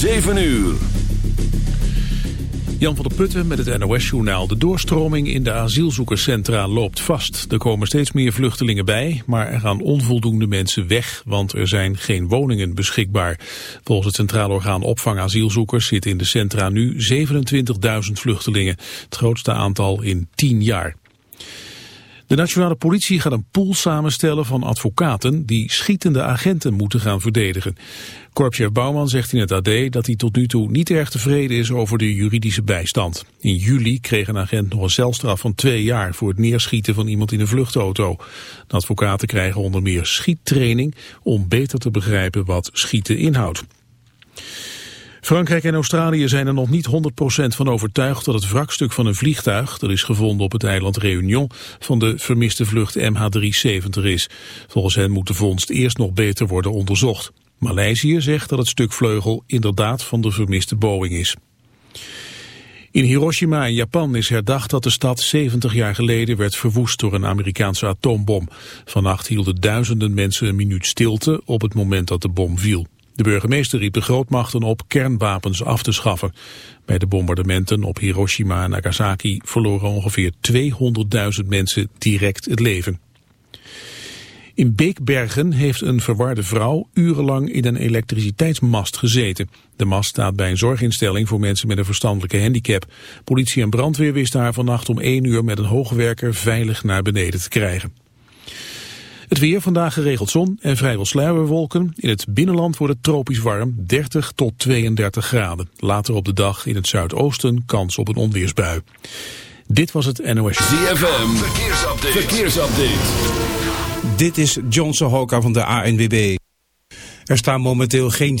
7 uur. Jan van der Putten met het NOS-journaal. De doorstroming in de asielzoekerscentra loopt vast. Er komen steeds meer vluchtelingen bij, maar er gaan onvoldoende mensen weg, want er zijn geen woningen beschikbaar. Volgens het Centraal Orgaan Opvang Asielzoekers zitten in de centra nu 27.000 vluchtelingen, het grootste aantal in 10 jaar. De nationale politie gaat een pool samenstellen van advocaten die schietende agenten moeten gaan verdedigen. Korpschef Bouwman zegt in het AD dat hij tot nu toe niet erg tevreden is over de juridische bijstand. In juli kreeg een agent nog een celstraf van twee jaar voor het neerschieten van iemand in een vluchtauto. De advocaten krijgen onder meer schiettraining om beter te begrijpen wat schieten inhoudt. Frankrijk en Australië zijn er nog niet 100% van overtuigd dat het wrakstuk van een vliegtuig, dat is gevonden op het eiland Réunion, van de vermiste vlucht MH370 is. Volgens hen moet de vondst eerst nog beter worden onderzocht. Maleisië zegt dat het stuk vleugel inderdaad van de vermiste Boeing is. In Hiroshima in Japan is herdacht dat de stad 70 jaar geleden werd verwoest door een Amerikaanse atoombom. Vannacht hielden duizenden mensen een minuut stilte op het moment dat de bom viel. De burgemeester riep de grootmachten op kernwapens af te schaffen. Bij de bombardementen op Hiroshima en Nagasaki verloren ongeveer 200.000 mensen direct het leven. In Beekbergen heeft een verwarde vrouw urenlang in een elektriciteitsmast gezeten. De mast staat bij een zorginstelling voor mensen met een verstandelijke handicap. Politie en brandweer wisten haar vannacht om 1 uur met een hoogwerker veilig naar beneden te krijgen. Het weer vandaag geregeld zon en vrijwel sluierwolken. In het binnenland wordt het tropisch warm, 30 tot 32 graden. Later op de dag in het zuidoosten kans op een onweersbui. Dit was het NOS. ZFM, verkeersupdate. verkeersupdate. Dit is John Sohoka van de ANWB. Er staan momenteel geen...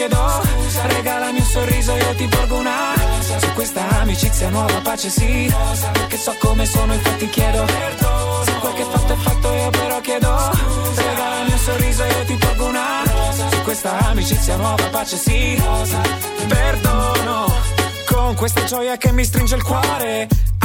Chiedo regalami un sorriso io ti porgo una. Su questa amicizia nuova pace sì. Perché so come sono infatti chiedo Perdono. Se quel che fatto è fatto io però chiedo regalami un sorriso io ti porgo una. Su questa amicizia nuova pace sì. Perdono Con questa gioia che mi stringe il cuore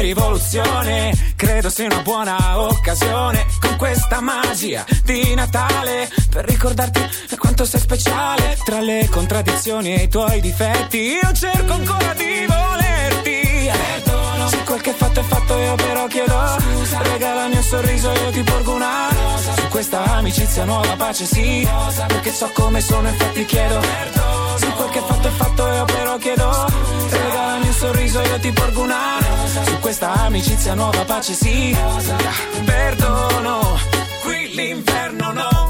rivoluzione. Credo sia una buona occasione. Con questa magia di Natale. Per ricordarti quanto sei speciale. Tra le contraddizioni e i tuoi difetti. Io cerco ancora di volerti. Perdono. Se quel che fatto è fatto io però chiedo. Scusa. Regalami un sorriso io ti porgo una. Su questa amicizia nuova pace sì. Perché so come sono infatti chiedo. Se quel che fatto è fatto io però chiedo. Regalami un sorriso io ti porgo una. Su questa amicizia nuova pace sì. Perdono. Qui l'inferno paura.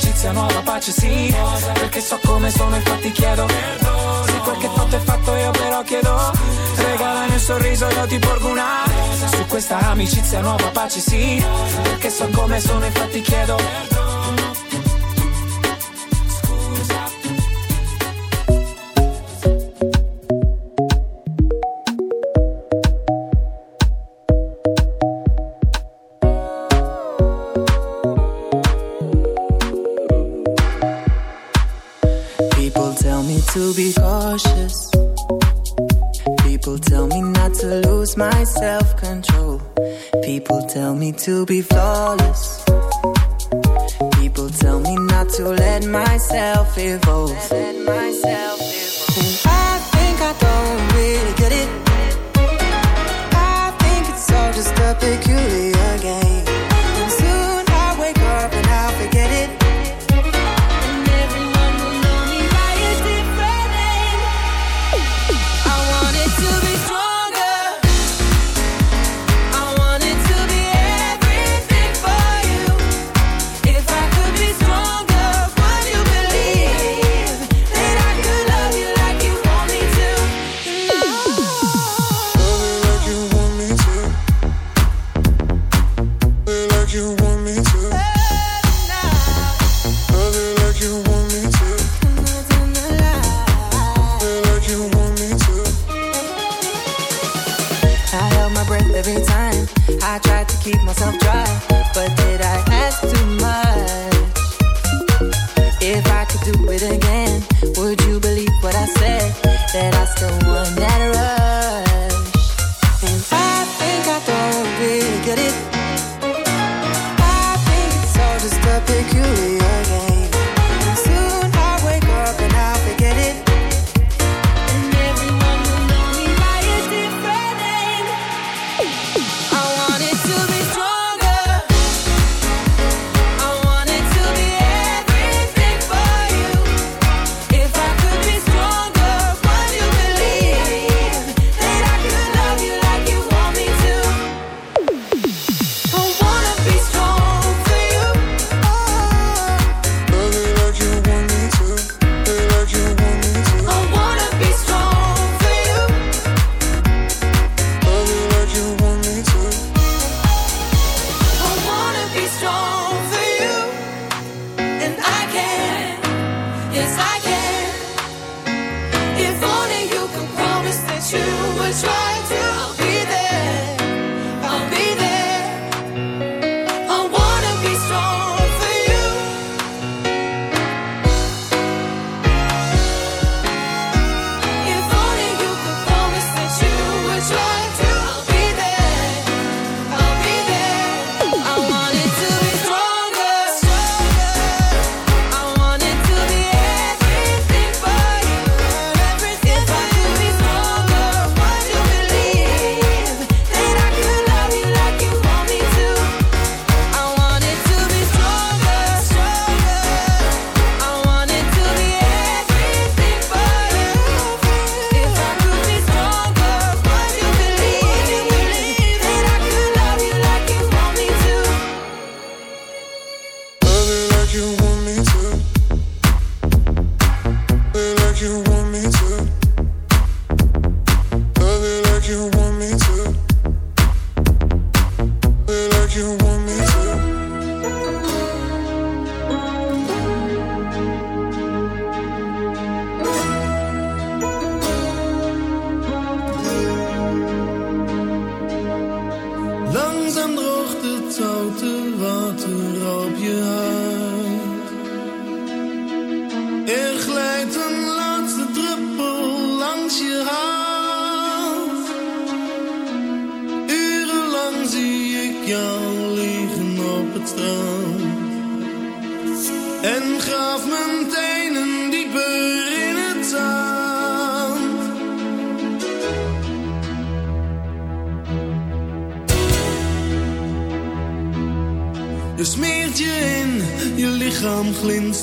amicizia nuova pace sì. Perché so come sono infatti chiedo. Se quel che fatto è fatto io però chiedo. Regalami un sorriso io ti porgo una. Su questa amicizia nuova pace sì. Perché so come sono infatti chiedo. Scusa to be flawless.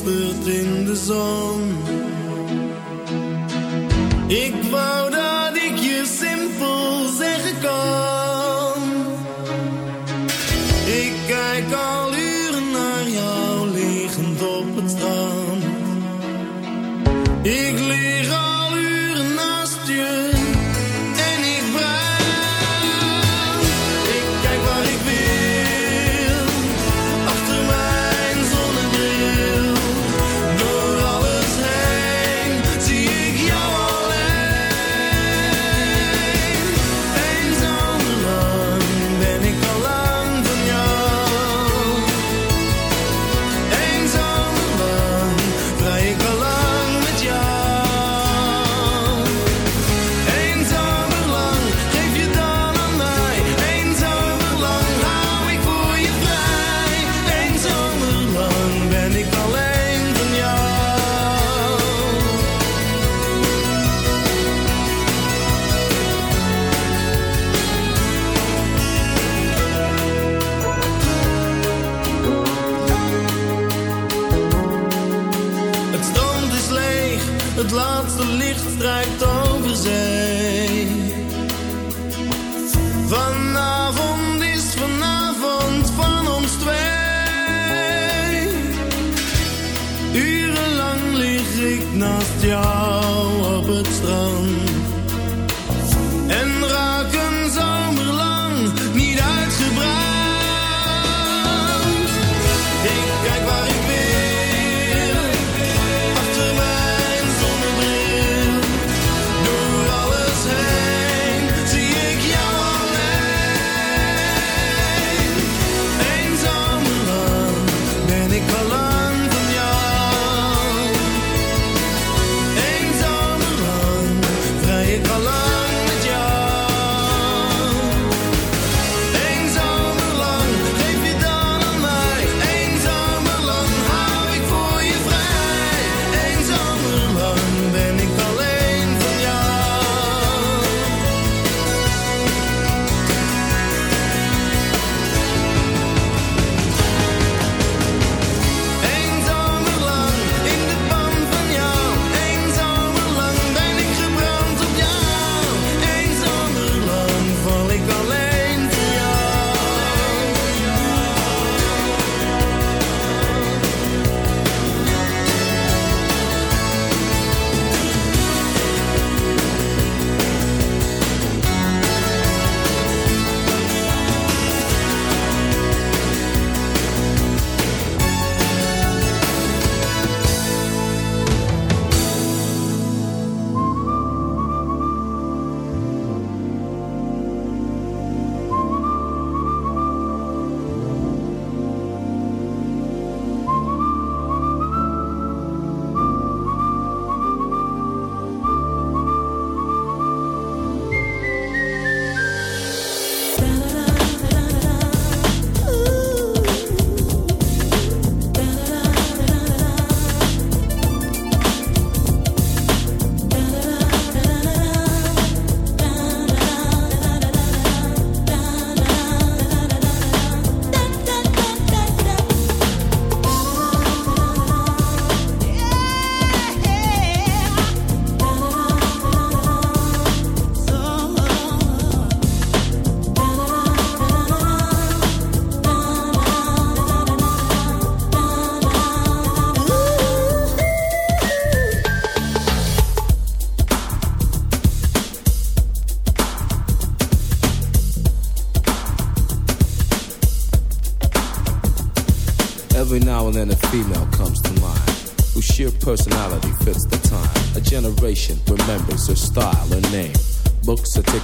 in the zone laatste licht strijkt over zee. Vanavond is vanavond van ons twee. Urenlang lig ik naast jou.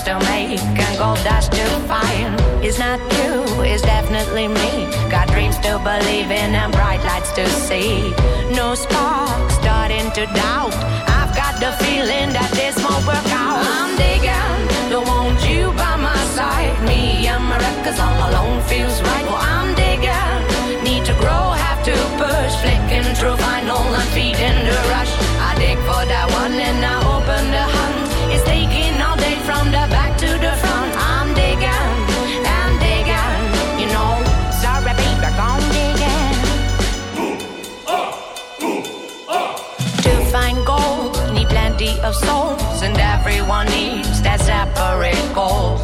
Still to make and gold dust to find. It's not you, it's definitely me. Got dreams to believe in and bright lights to see. No spark starting to doubt. I've got the feeling that baseball.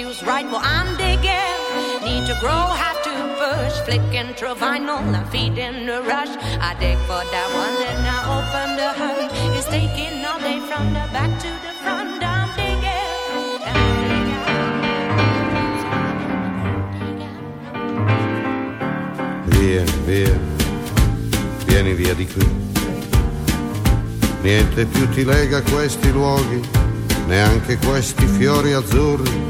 Feels right. Well, I'm digging, need to grow, have to push. Flicking through vinyl, I'm feeding the rush. I dig for that one, and I open the hunt. It's taking all day from the back to the front. I'm digging, I'm Vieni, via, vieni via di qui. Niente più ti lega questi luoghi, neanche questi fiori azzurri.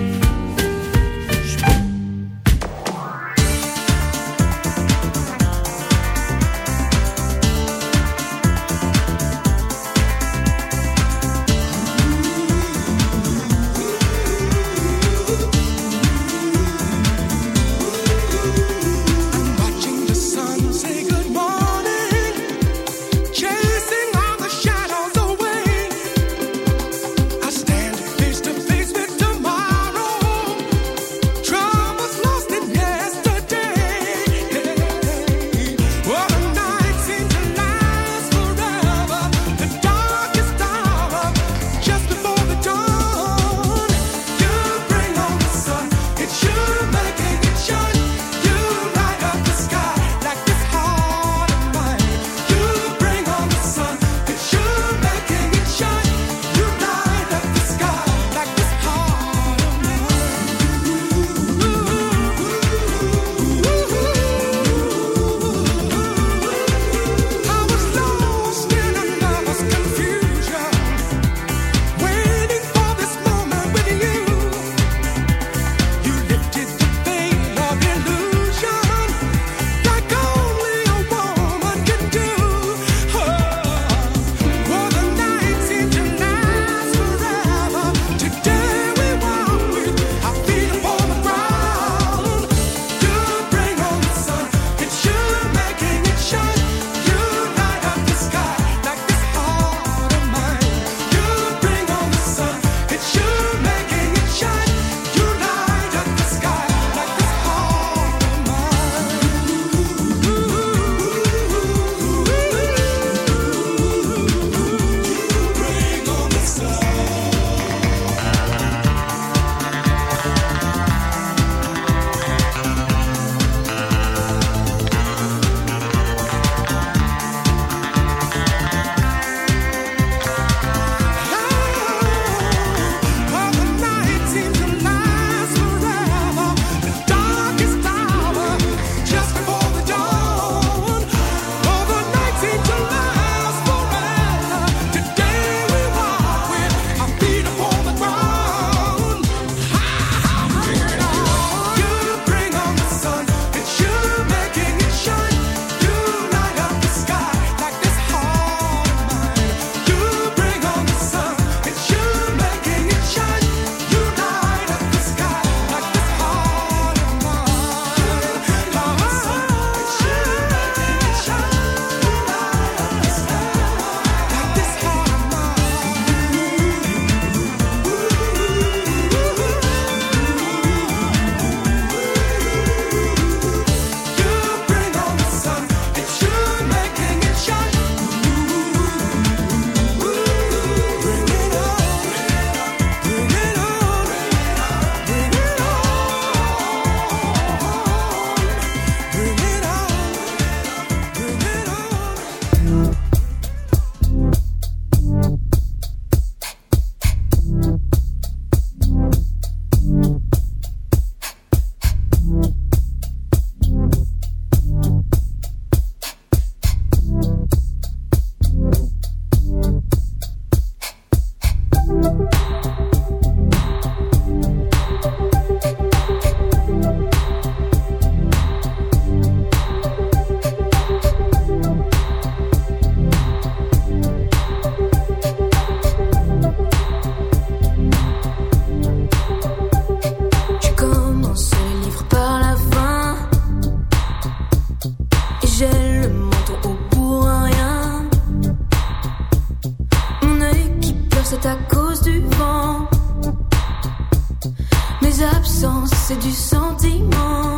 Absences, c'est du sentiment.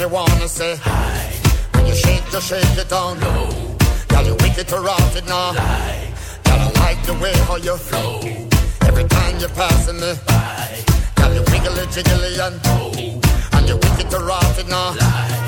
you wanna say hi. When you shake, you shake it down low. Girl, you wicked to rock it now. Lie. Girl, I like the way how you flow. Every time you're passing me by. Girl, you wiggly jiggly and oh. And you wicked to rock it now. Lie.